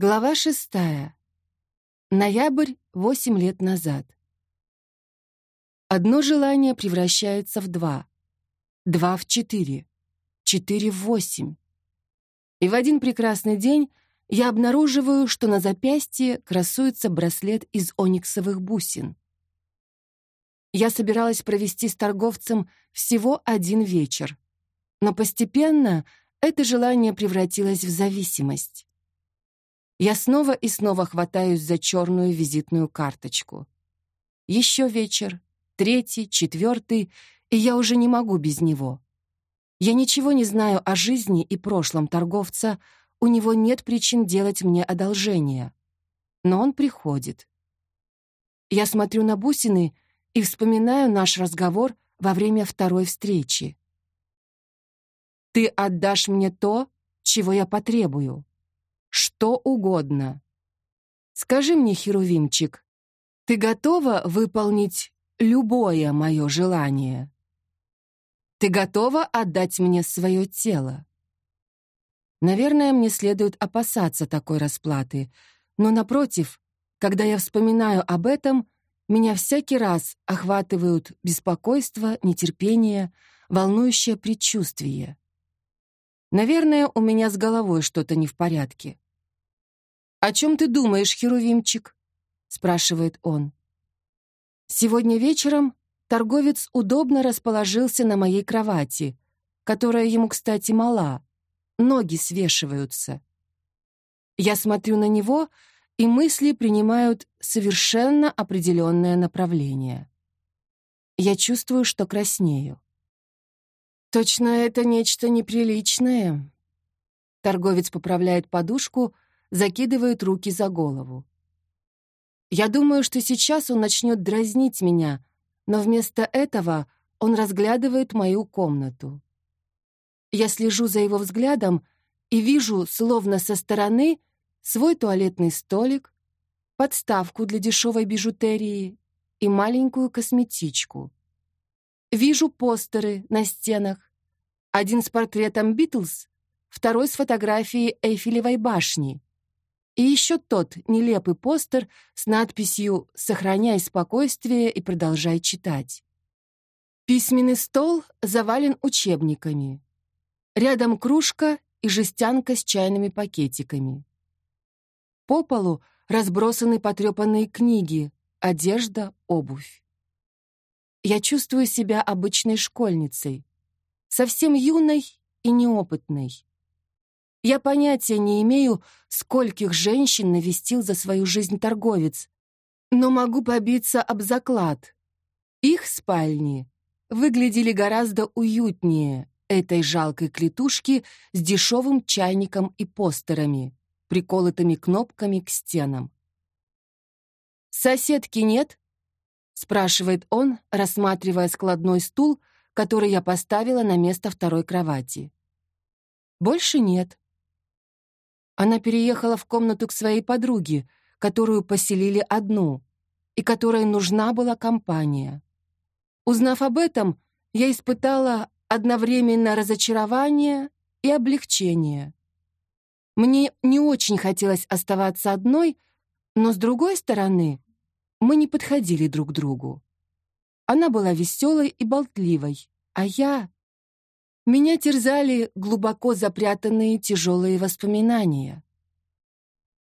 Глава шестая. Ноябрь восемь лет назад. Одно желание превращается в два. Два в четыре. Четыре в восемь. И в один прекрасный день я обнаруживаю, что на запястье красуется браслет из ониксовых бусин. Я собиралась провести с торговцем всего один вечер, но постепенно это желание превратилось в зависимость. Я снова и снова хватаюсь за черную визитную карточку. Еще вечер, третий, четвертый, и я уже не могу без него. Я ничего не знаю о жизни и прошлом торговца, у него нет причин делать мне одолжение. Но он приходит. Я смотрю на бусины и вспоминаю наш разговор во время второй встречи. «Ты отдашь мне то, чего я потребую», что угодно. Скажи мне, Херувимчик, ты готова выполнить любое мое желание? Ты готова отдать мне свое тело? Наверное, мне следует опасаться такой расплаты, но, напротив, когда я вспоминаю об этом, меня всякий раз охватывают беспокойство, нетерпение, волнующее предчувствие. Наверное, у меня с головой что-то не в порядке. «О чем ты думаешь, Херувимчик?» — спрашивает он. Сегодня вечером торговец удобно расположился на моей кровати, которая ему, кстати, мала. Ноги свешиваются. Я смотрю на него, и мысли принимают совершенно определенное направление. Я чувствую, что краснею. Точно это нечто неприличное. Торговец поправляет подушку — закидывает руки за голову. Я думаю, что сейчас он начнет дразнить меня, но вместо этого он разглядывает мою комнату. Я слежу за его взглядом и вижу, словно со стороны, свой туалетный столик, подставку для дешевой бижутерии и маленькую косметичку. Вижу постеры на стенах. Один с портретом Битлз, второй с фотографией Эйфелевой башни. И еще тот нелепый постер с надписью «Сохраняй спокойствие и продолжай читать». Письменный стол завален учебниками. Рядом кружка и жестянка с чайными пакетиками. По полу разбросаны потрепанные книги, одежда, обувь. Я чувствую себя обычной школьницей, совсем юной и неопытной. Я понятия не имею, скольких женщин навестил за свою жизнь торговец, но могу побиться об заклад. Их спальни выглядели гораздо уютнее этой жалкой клетушки с дешевым чайником и постерами, приколотыми кнопками к стенам. «Соседки нет?» — спрашивает он, рассматривая складной стул, который я поставила на место второй кровати. «Больше нет», она переехала в комнату к своей подруге, которую поселили одну, и которой нужна была компания. Узнав об этом, я испытала одновременно разочарование и облегчение. Мне не очень хотелось оставаться одной, но, с другой стороны, мы не подходили друг другу. Она была веселой и болтливой, а я... Меня терзали глубоко запрятанные тяжелые воспоминания.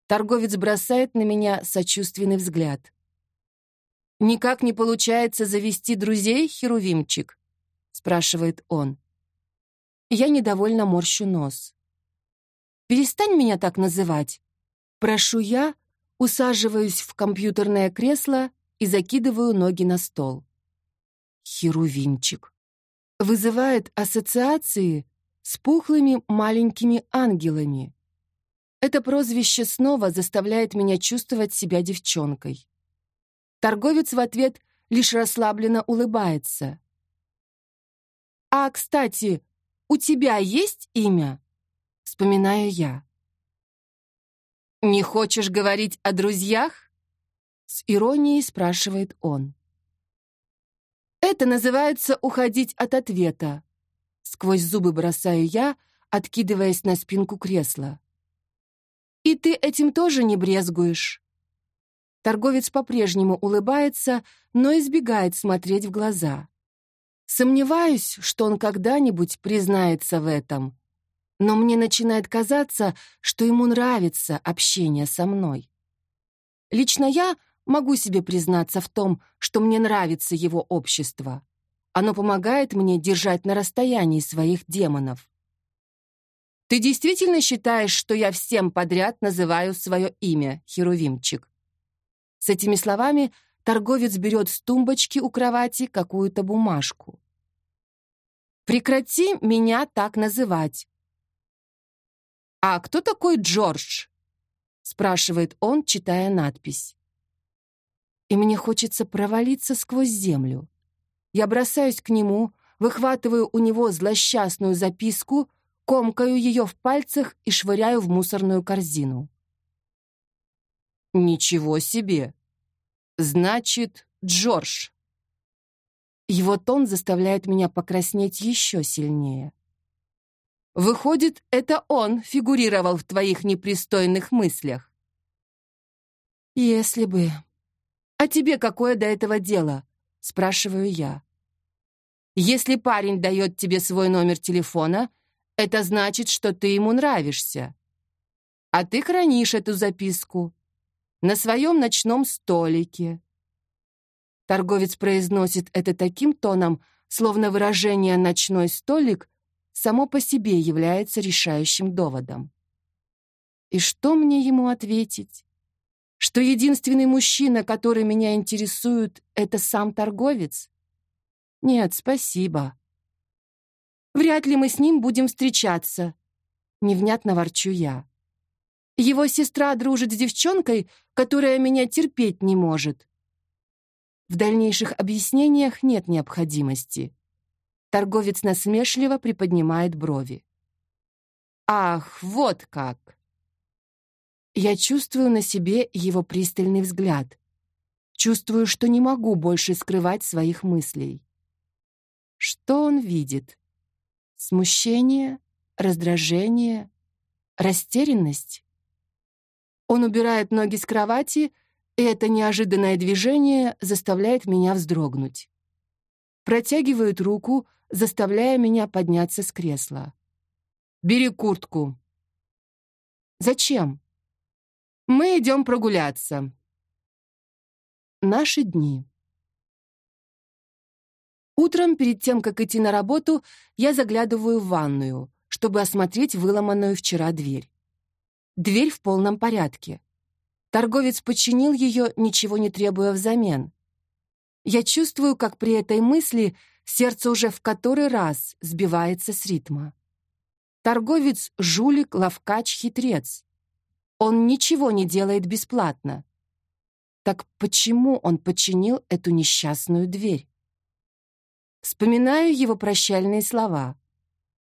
Торговец бросает на меня сочувственный взгляд. «Никак не получается завести друзей, Херувимчик?» — спрашивает он. Я недовольно морщу нос. «Перестань меня так называть!» Прошу я, усаживаюсь в компьютерное кресло и закидываю ноги на стол. Херувимчик вызывает ассоциации с пухлыми маленькими ангелами. Это прозвище снова заставляет меня чувствовать себя девчонкой. Торговец в ответ лишь расслабленно улыбается. «А, кстати, у тебя есть имя?» — вспоминаю я. «Не хочешь говорить о друзьях?» — с иронией спрашивает он. Это называется уходить от ответа. Сквозь зубы бросаю я, откидываясь на спинку кресла. И ты этим тоже не брезгуешь. Торговец по-прежнему улыбается, но избегает смотреть в глаза. Сомневаюсь, что он когда-нибудь признается в этом. Но мне начинает казаться, что ему нравится общение со мной. Лично я могу себе признаться в том, что мне нравится его общество. Оно помогает мне держать на расстоянии своих демонов. «Ты действительно считаешь, что я всем подряд называю свое имя, Херувимчик?» С этими словами торговец берет с тумбочки у кровати какую-то бумажку. «Прекрати меня так называть». «А кто такой Джордж?» спрашивает он, читая надпись. И мне хочется провалиться сквозь землю. Я бросаюсь к нему, выхватываю у него злосчастную записку, комкаю ее в пальцах и швыряю в мусорную корзину. «Ничего себе! Значит, Джордж!» Его тон заставляет меня покраснеть еще сильнее. Выходит, это он фигурировал в твоих непристойных мыслях. Если бы. А тебе какое до этого дело? Спрашиваю я. Если парень дает тебе свой номер телефона, это значит, что ты ему нравишься. А ты хранишь эту записку на своем ночном столике. Торговец произносит это таким тоном, словно выражение «ночной столик» само по себе является решающим доводом. И что мне ему ответить? Что единственный мужчина, который меня интересует, это сам торговец? Нет, спасибо. Вряд ли мы с ним будем встречаться. Невнятно ворчу я. Его сестра дружит с девчонкой, которая меня терпеть не может. В дальнейших объяснениях нет необходимости. Торговец насмешливо приподнимает брови. «Ах, вот как!» Я чувствую на себе его пристальный взгляд. Чувствую, что не могу больше скрывать своих мыслей. Что он видит? Смущение, раздражение, растерянность? Он убирает ноги с кровати, и это неожиданное движение заставляет меня вздрогнуть. Протягивает руку, заставляя меня подняться с кресла. «Бери куртку». «Зачем?» «Мы идем прогуляться». Наши дни. Утром, перед тем, как идти на работу, я заглядываю в ванную, чтобы осмотреть выломанную вчера дверь. Дверь в полном порядке. Торговец починил ее, ничего не требуя взамен. Я чувствую, как при этой мысли Сердце уже в который раз сбивается с ритма. Торговец — жулик, ловкач, хитрец. Он ничего не делает бесплатно. Так почему он починил эту несчастную дверь? Вспоминаю его прощальные слова.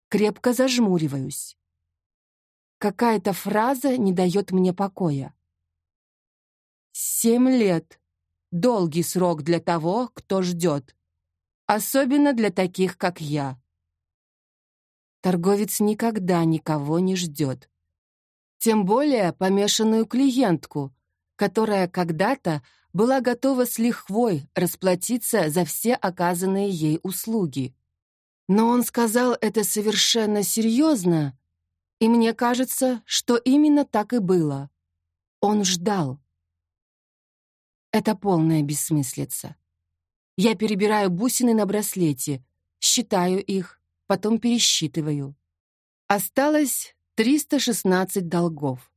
Крепко зажмуриваюсь. Какая-то фраза не дает мне покоя. Семь лет. Долгий срок для того, кто ждет особенно для таких, как я. Торговец никогда никого не ждет. Тем более помешанную клиентку, которая когда-то была готова с лихвой расплатиться за все оказанные ей услуги. Но он сказал это совершенно серьезно, и мне кажется, что именно так и было. Он ждал. Это полная бессмыслица. Я перебираю бусины на браслете, считаю их, потом пересчитываю. Осталось 316 долгов.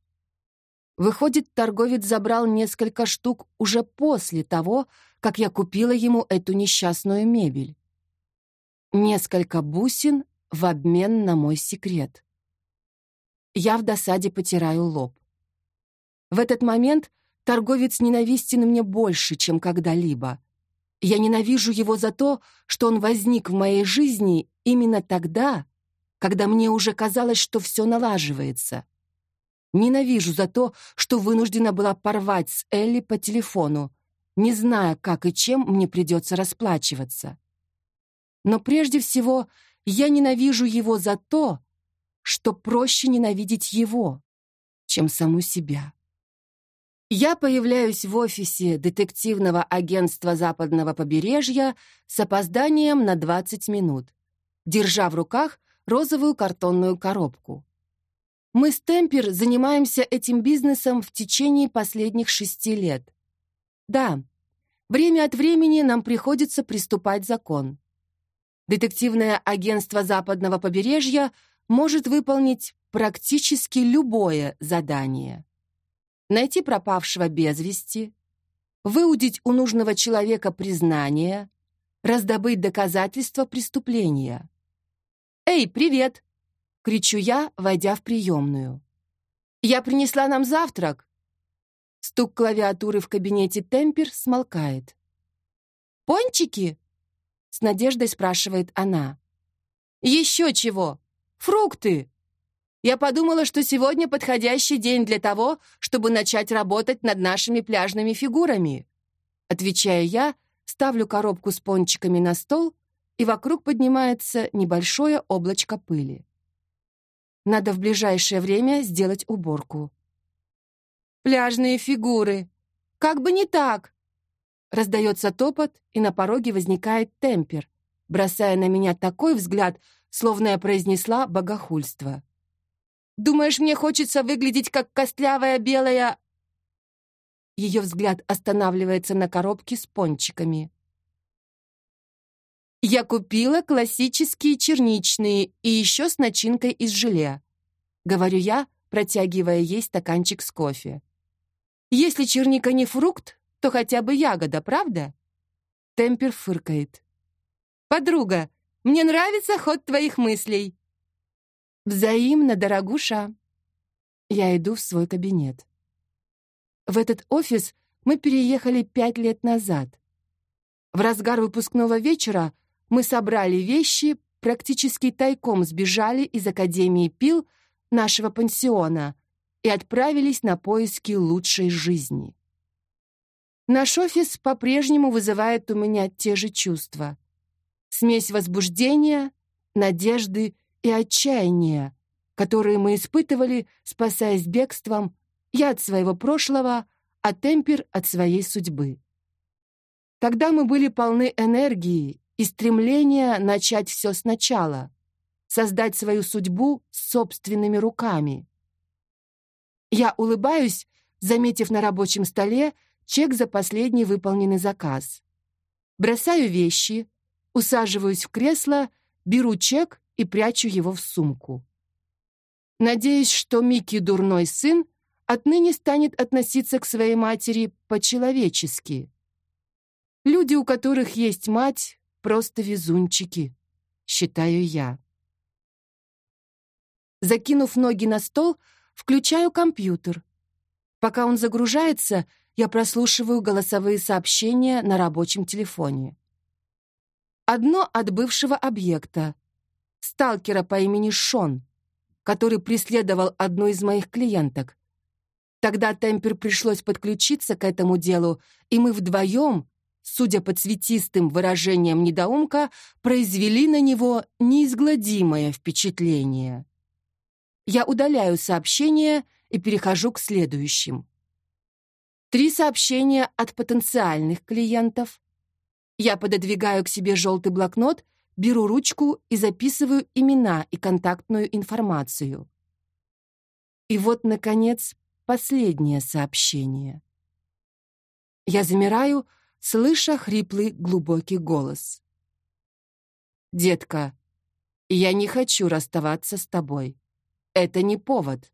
Выходит, торговец забрал несколько штук уже после того, как я купила ему эту несчастную мебель. Несколько бусин в обмен на мой секрет. Я в досаде потираю лоб. В этот момент торговец ненавистен мне больше, чем когда-либо. Я ненавижу его за то, что он возник в моей жизни именно тогда, когда мне уже казалось, что все налаживается. Ненавижу за то, что вынуждена была порвать с Элли по телефону, не зная, как и чем мне придется расплачиваться. Но прежде всего я ненавижу его за то, что проще ненавидеть его. чем саму себя. Я появляюсь в офисе детективного агентства западного побережья с опозданием на 20 минут, держа в руках розовую картонную коробку. Мы с Темпер занимаемся этим бизнесом в течение последних шести лет. Да, время от времени нам приходится приступать закон. Детективное агентство западного побережья может выполнить практически любое задание найти пропавшего без вести, выудить у нужного человека признание, раздобыть доказательства преступления. «Эй, привет!» — кричу я, войдя в приемную. «Я принесла нам завтрак!» Стук клавиатуры в кабинете Темпер смолкает. «Пончики?» — с надеждой спрашивает она. «Еще чего! Фрукты!» Я подумала, что сегодня подходящий день для того, чтобы начать работать над нашими пляжными фигурами. Отвечаю я, ставлю коробку с пончиками на стол, и вокруг поднимается небольшое облачко пыли. Надо в ближайшее время сделать уборку. «Пляжные фигуры! Как бы не так!» Раздается топот, и на пороге возникает темпер, бросая на меня такой взгляд, словно я произнесла богохульство. Думаешь, мне хочется выглядеть как костлявая белая...» Ее взгляд останавливается на коробке с пончиками. «Я купила классические черничные и еще с начинкой из желе», — говорю я, протягивая ей стаканчик с кофе. «Если черника не фрукт, то хотя бы ягода, правда?» Темпер фыркает. «Подруга, мне нравится ход твоих мыслей. «Взаимно, дорогуша!» Я иду в свой кабинет. В этот офис мы переехали пять лет назад. В разгар выпускного вечера мы собрали вещи, практически тайком сбежали из Академии Пил нашего пансиона и отправились на поиски лучшей жизни. Наш офис по-прежнему вызывает у меня те же чувства. Смесь возбуждения, надежды и отчаяния, которые мы испытывали, спасаясь бегством, я от своего прошлого, а Темпер от своей судьбы. Тогда мы были полны энергии и стремления начать все сначала, создать свою судьбу собственными руками. Я улыбаюсь, заметив на рабочем столе чек за последний выполненный заказ. Бросаю вещи, усаживаюсь в кресло, беру чек и прячу его в сумку. Надеюсь, что Микки, дурной сын, отныне станет относиться к своей матери по-человечески. Люди, у которых есть мать, просто везунчики, считаю я. Закинув ноги на стол, включаю компьютер. Пока он загружается, я прослушиваю голосовые сообщения на рабочем телефоне. Одно от бывшего объекта — сталкера по имени Шон, который преследовал одну из моих клиенток. Тогда Темпер пришлось подключиться к этому делу, и мы вдвоем, судя по цветистым выражениям недоумка, произвели на него неизгладимое впечатление. Я удаляю сообщение и перехожу к следующим. Три сообщения от потенциальных клиентов. Я пододвигаю к себе желтый блокнот беру ручку и записываю имена и контактную информацию. И вот, наконец, последнее сообщение. Я замираю, слыша хриплый глубокий голос. «Детка, я не хочу расставаться с тобой. Это не повод.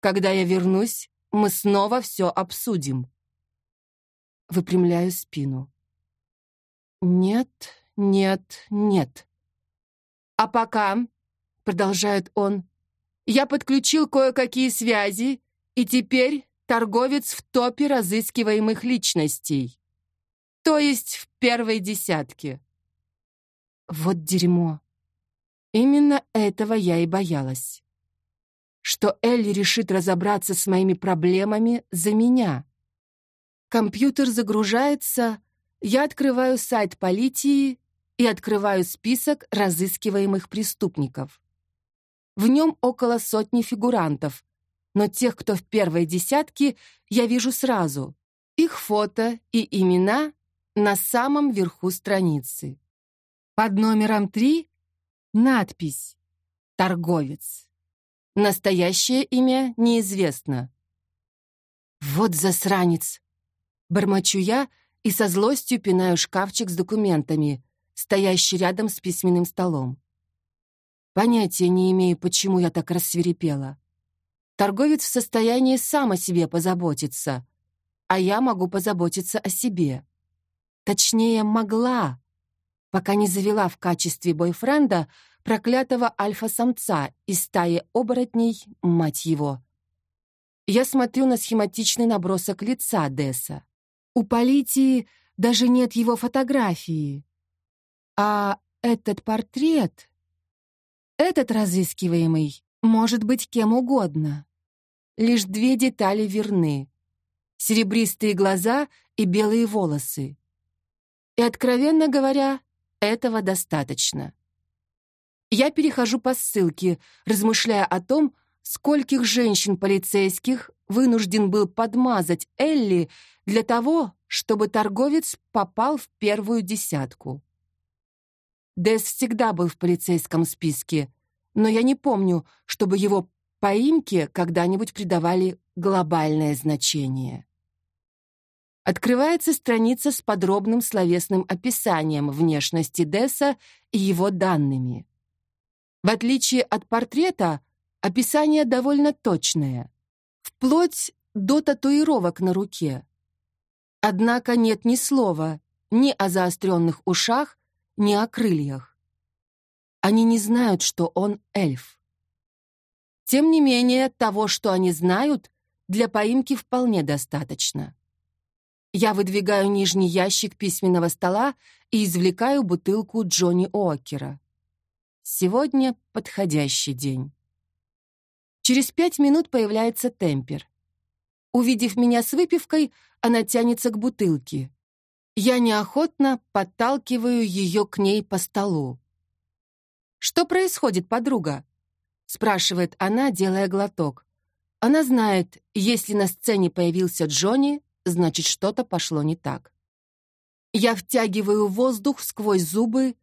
Когда я вернусь, мы снова все обсудим». Выпрямляю спину. «Нет, нет, нет. А пока, продолжает он, я подключил кое-какие связи, и теперь торговец в топе разыскиваемых личностей. То есть в первой десятке. Вот дерьмо. Именно этого я и боялась. Что Элли решит разобраться с моими проблемами за меня. Компьютер загружается, я открываю сайт полиции и открываю список разыскиваемых преступников. В нем около сотни фигурантов, но тех, кто в первой десятке, я вижу сразу. Их фото и имена на самом верху страницы. Под номером три надпись «Торговец». Настоящее имя неизвестно. «Вот засранец!» Бормочу я и со злостью пинаю шкафчик с документами, стоящий рядом с письменным столом. Понятия не имею, почему я так рассверепела. Торговец в состоянии сам о себе позаботиться, а я могу позаботиться о себе. Точнее, могла, пока не завела в качестве бойфренда проклятого альфа-самца из стаи оборотней, мать его. Я смотрю на схематичный набросок лица Десса. У Политии даже нет его фотографии. А этот портрет... Этот разыскиваемый может быть кем угодно. Лишь две детали верны. Серебристые глаза и белые волосы. И, откровенно говоря, этого достаточно. Я перехожу по ссылке, размышляя о том, скольких женщин-полицейских вынужден был подмазать Элли для того, чтобы торговец попал в первую десятку. Дэс всегда был в полицейском списке, но я не помню, чтобы его поимке когда-нибудь придавали глобальное значение. Открывается страница с подробным словесным описанием внешности Десса и его данными. В отличие от портрета, описание довольно точное, вплоть до татуировок на руке. Однако нет ни слова ни о заостренных ушах, ни о крыльях. Они не знают, что он эльф. Тем не менее, того, что они знают, для поимки вполне достаточно. Я выдвигаю нижний ящик письменного стола и извлекаю бутылку Джонни О'Кера. Сегодня подходящий день. Через пять минут появляется темпер. Увидев меня с выпивкой, она тянется к бутылке. Я неохотно подталкиваю ее к ней по столу. «Что происходит, подруга?» — спрашивает она, делая глоток. Она знает, если на сцене появился Джонни, значит, что-то пошло не так. Я втягиваю воздух сквозь зубы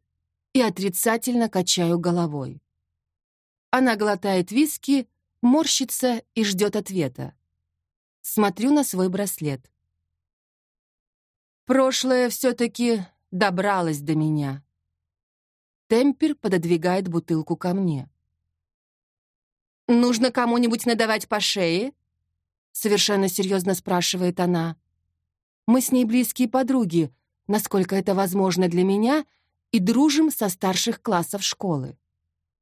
и отрицательно качаю головой. Она глотает виски, морщится и ждет ответа. Смотрю на свой браслет. Прошлое все-таки добралось до меня. Темпер пододвигает бутылку ко мне. «Нужно кому-нибудь надавать по шее?» Совершенно серьезно спрашивает она. «Мы с ней близкие подруги, насколько это возможно для меня — и дружим со старших классов школы.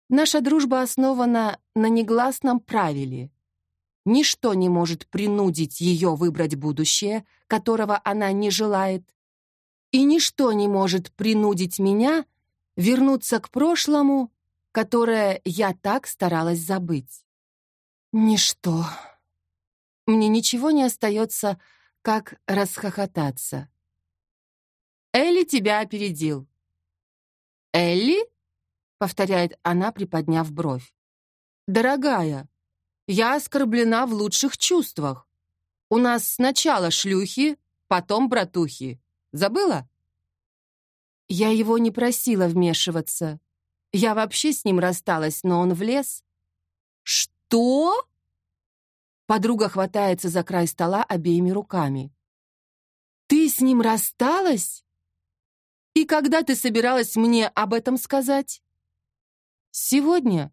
Наша дружба основана на негласном правиле. Ничто не может принудить ее выбрать будущее, которого она не желает, и ничто не может принудить меня вернуться к прошлому, которое я так старалась забыть. Ничто. Мне ничего не остается, как расхохотаться. Элли тебя опередил. «Элли?» — повторяет она, приподняв бровь. «Дорогая, я оскорблена в лучших чувствах. У нас сначала шлюхи, потом братухи. Забыла?» Я его не просила вмешиваться. Я вообще с ним рассталась, но он влез. «Что?» Подруга хватается за край стола обеими руками. «Ты с ним рассталась?» И когда ты собиралась мне об этом сказать? Сегодня.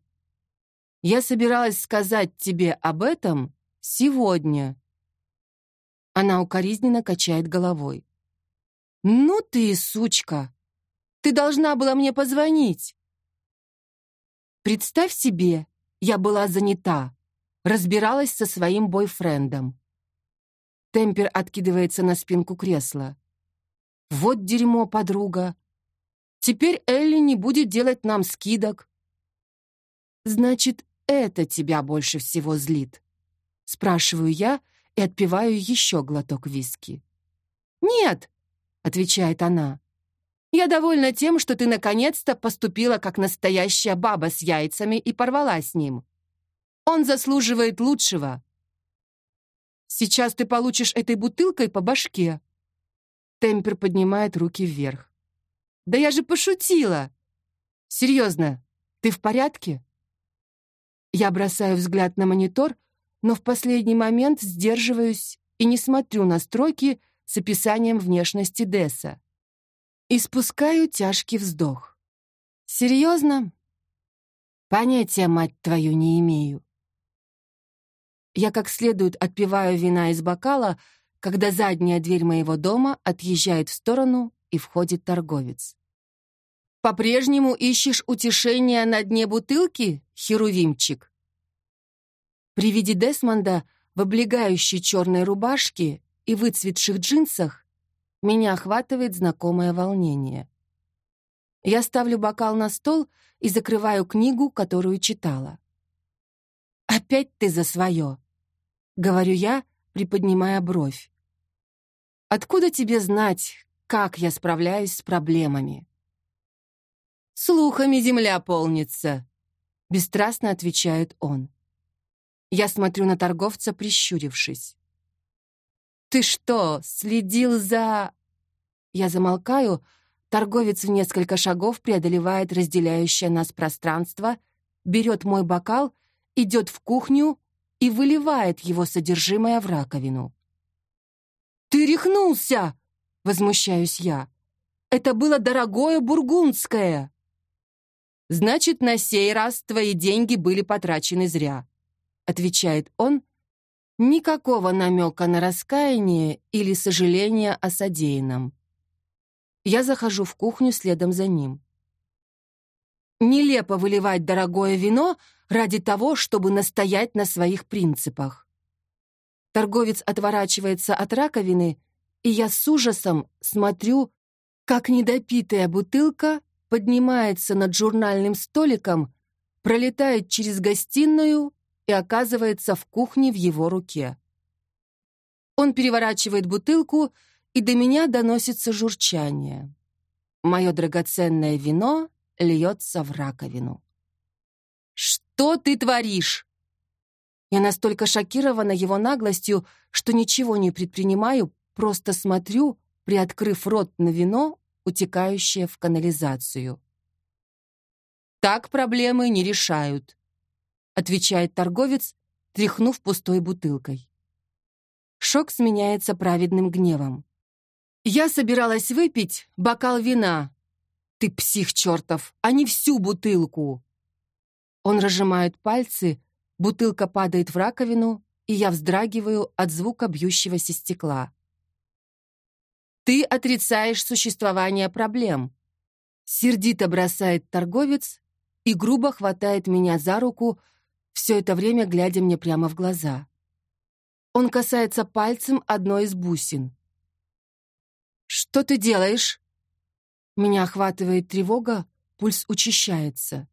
Я собиралась сказать тебе об этом сегодня. Она укоризненно качает головой. Ну ты сучка. Ты должна была мне позвонить. Представь себе, я была занята, разбиралась со своим бойфрендом. Темпер откидывается на спинку кресла. Вот дерьмо, подруга. Теперь Элли не будет делать нам скидок. Значит, это тебя больше всего злит? Спрашиваю я и отпиваю еще глоток виски. Нет, отвечает она. Я довольна тем, что ты наконец-то поступила как настоящая баба с яйцами и порвала с ним. Он заслуживает лучшего. Сейчас ты получишь этой бутылкой по башке. Темпер поднимает руки вверх. Да я же пошутила. Серьезно, ты в порядке? Я бросаю взгляд на монитор, но в последний момент сдерживаюсь и не смотрю на строки с описанием внешности Десса. И спускаю тяжкий вздох. Серьезно? Понятия, мать твою, не имею. Я как следует отпиваю вина из бокала, когда задняя дверь моего дома отъезжает в сторону и входит торговец. «По-прежнему ищешь утешения на дне бутылки, херувимчик?» При виде Десмонда в облегающей черной рубашке и выцветших джинсах меня охватывает знакомое волнение. Я ставлю бокал на стол и закрываю книгу, которую читала. «Опять ты за свое», — говорю я, приподнимая бровь. «Откуда тебе знать, как я справляюсь с проблемами?» «Слухами земля полнится», — бесстрастно отвечает он. Я смотрю на торговца, прищурившись. «Ты что, следил за...» Я замолкаю, торговец в несколько шагов преодолевает разделяющее нас пространство, берет мой бокал, идет в кухню и выливает его содержимое в раковину. «Ты рехнулся!» — возмущаюсь я. «Это было дорогое бургундское!» «Значит, на сей раз твои деньги были потрачены зря», — отвечает он. Никакого намека на раскаяние или сожаление о содеянном. Я захожу в кухню следом за ним. Нелепо выливать дорогое вино ради того, чтобы настоять на своих принципах. Торговец отворачивается от раковины, и я с ужасом смотрю, как недопитая бутылка поднимается над журнальным столиком, пролетает через гостиную и оказывается в кухне в его руке. Он переворачивает бутылку, и до меня доносится журчание. Мое драгоценное вино льется в раковину. «Что ты творишь?» Я настолько шокирована его наглостью, что ничего не предпринимаю, просто смотрю, приоткрыв рот на вино, утекающее в канализацию. «Так проблемы не решают», — отвечает торговец, тряхнув пустой бутылкой. Шок сменяется праведным гневом. «Я собиралась выпить бокал вина. Ты псих чертов, а не всю бутылку!» Он разжимает пальцы, Бутылка падает в раковину, и я вздрагиваю от звука бьющегося стекла. «Ты отрицаешь существование проблем», — сердито бросает торговец и грубо хватает меня за руку, все это время глядя мне прямо в глаза. Он касается пальцем одной из бусин. «Что ты делаешь?» Меня охватывает тревога, пульс учащается.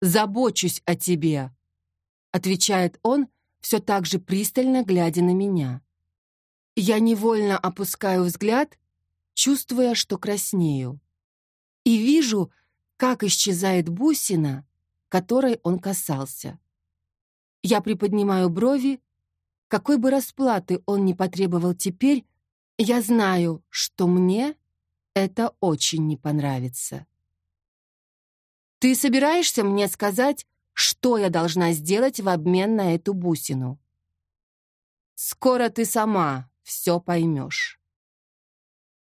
«Забочусь о тебе», — отвечает он, все так же пристально глядя на меня. Я невольно опускаю взгляд, чувствуя, что краснею. И вижу, как исчезает бусина, которой он касался. Я приподнимаю брови. Какой бы расплаты он ни потребовал теперь, я знаю, что мне это очень не понравится. «Ты собираешься мне сказать, что я должна сделать в обмен на эту бусину. Скоро ты сама все поймешь.